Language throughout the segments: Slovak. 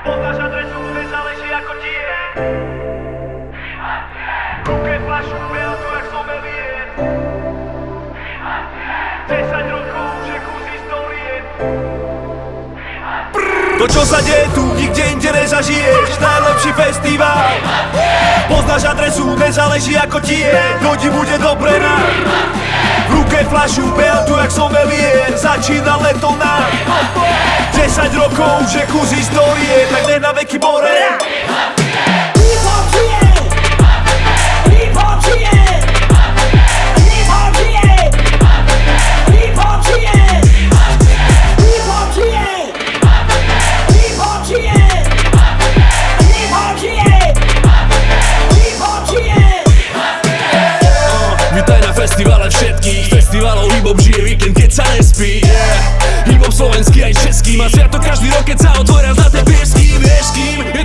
Poznáš adresu, kde záleží ako tie, je. Kúke flašu, beatu, jak som elie 10 rokov, že kus histórie To čo sa deje tu, nikde inde nezažiješ. Najlepší festival. Poznáš adresu, nezáleží ako ti je. To ti bude dobre na V ruke flašu, beatu, jak som elie Začína leto na 10 rokov, že kus histórie Tak nech na veky more Hip-hop žije! Hip-hop žije! Hip-hop žije! Hip-hop žije! Hip-hop žije! Hip-hop žije! Hip-hop žije! Hip-hop žije! Vítaj na festivale všetkých Festivalov hip-hop žije víkend, keď sa nespí yeah. Slovenský aj český Má sviatok každý rok, keď sa otvoria zlaté piesky Vieš kým?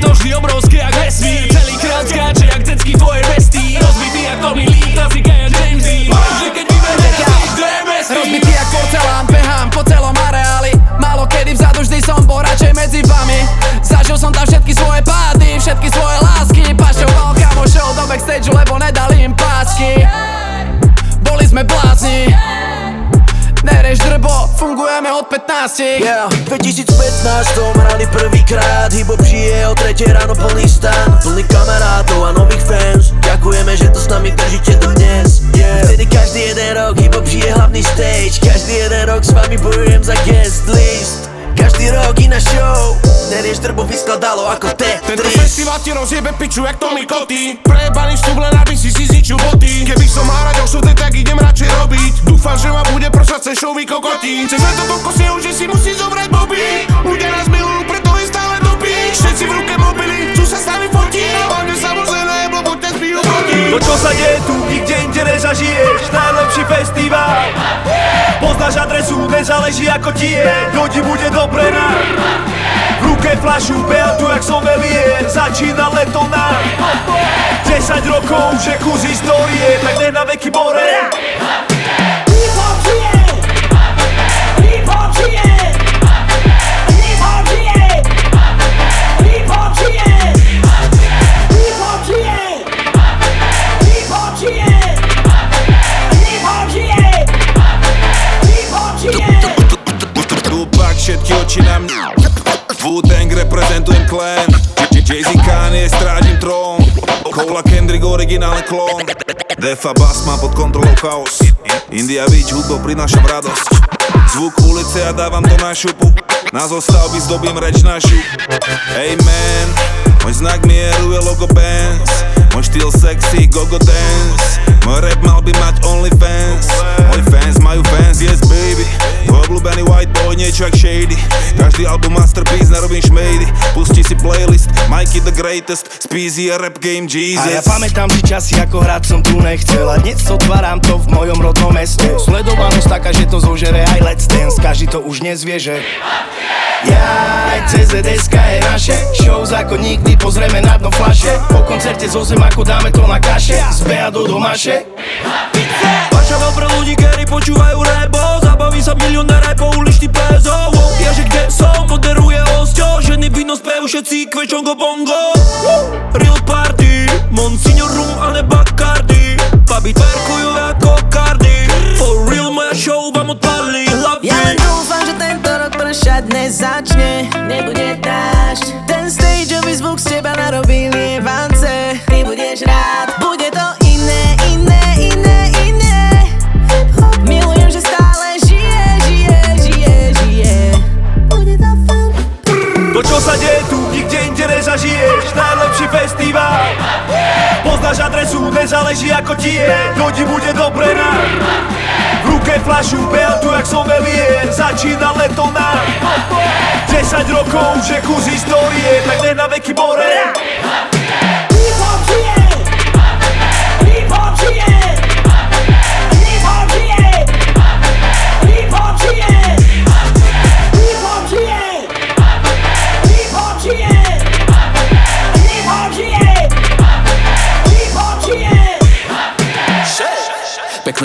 Od 15. Yeah, 2015 som hrali prvýkrát. Hip-hop žije o 3 ráno plný Drbo vyskladalo ako Tento Tetris festival ti rozjebe piču jak Tommy Koty. Prejebaný vstup len aby si si zničil boty. Keby som mal rať osudy, tak idem radšej robiť. Dúfam, že ma bude prosať cez show vykokotí Cez leto toľko snehu, že si musí zobrať boby. Ľudia nás milujú, preto je stále dopí Všetci v ruke mobily, chcú sa s nami fotiť Hlavne samozrejme, lebo poďte zbijú proti To čo sa deje tu, nikde inde nezažiješ. Najlepší festival. Poznáš adresu, nezáleží ako ti je. Ti bude dobre na ruke flašu, behal tu jak sommelier Začína leto na 10 rokov, že kus histórie Tak nech na veky more reprezentujem klan. Jay-Z Kanye, strážim trón. Cola Kendrick, originálny klón Defa Bass mám pod kontrolou chaos. India Beach, hudbo prinášam radosť. Zvuk ulice a dávam to na šupu. Na zostavby zdobím reč našu Amen Môj znak mieru je logo Benz. Môj štýl sexy, go-go dance. Môj rap mal by mať only fans Môj fans majú fans, yes obľúbený white boy, niečo jak shady. Každý album masterpiece, nerobím šmejdy. Pusti si playlist, Mikey the greatest Speezy a rap game A Jesus ja pamätám si časy, ako hrať som tu nechcel. A dnes otváram to v mojom rodnom meste Sledovanosť taká, že to zožere aj Let's Dance. Každý to už dnes vie, že Jaj, CZSK je naše. Shows ako nikdy, pozrieme na dno flaše. Po koncerte zo zem ako dáme to na kaše. Z Bea do domaše. Warszawa pre ľudí, ktorí počúvajú rebo Zabaví sa milionára po uličný pezo Ja, že kde som, moderuje osťo Ženy, víno, spev, všetci kvečongo bongo V ruke flašu, behal tu jak sommelier Začína leto na 10 rokov, že kus histórie Tak nech na veky more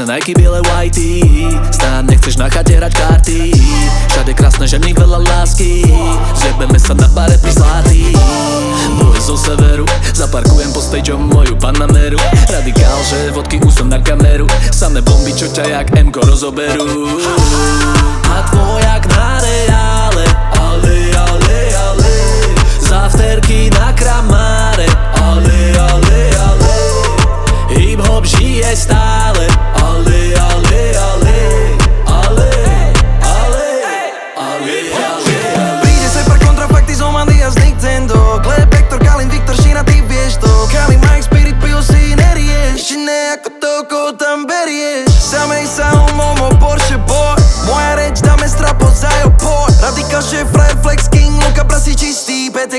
Pekné Nike, biele whitey. Stáť nechceš na chate hrať karty. Všade krásne ženy, veľa lásky. Zjebeme sa na bare pri zlatý Boj zo severu Zaparkujem po stageom moju Panameru. Radikál, že vodky už som na kameru. Samé bomby, čo ťa jak M-ko rozoberú. A tvoja na reále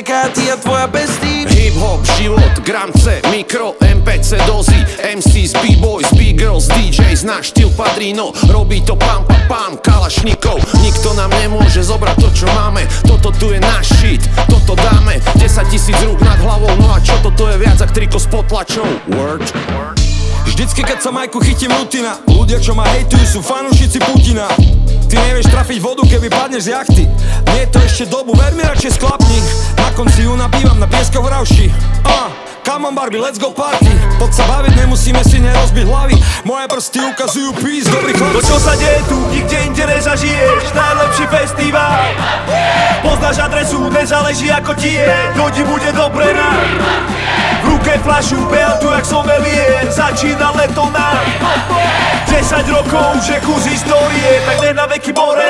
čistý PTK, ty a tvoja bestie Hip hop, život, gram C, mikro, MPC, dozy MCs, B-boys, B-girls, DJs Náš štýl padrino, robí to pam, pam, pam Kalašnikov, nikto nám nemôže zobrať to, čo máme. Toto tu je náš shit, toto dáme. 10 tisíc rúk nad hlavou, no a čo toto je viac ak triko s potlačou? Word. Vždycky keď sa majku chytím rutina Ľudia čo ma hejtujú sú fanúšici Putina Ty nevieš trafiť vodu keby padneš z jachty. Nie je to ešte dobu, ver mi radšej sklapni. Na konci júna bývam na pieskoch v Rauši uh, Come on Barbie, let's go party. Poď sa baviť, nemusíme si nerozbiť hlavy. Moje prsty ukazujú peace, dobrý chlapci To čo sa deje tu, nikde inde nezažiješ. Najlepší festival. Poznáš adresu, nezáleží ako ti je. Ľudí bude dobre na? V ruke flašu, tu jak sommelier Začína leto na 10 rokov, že kus histórie Tak nech na veky more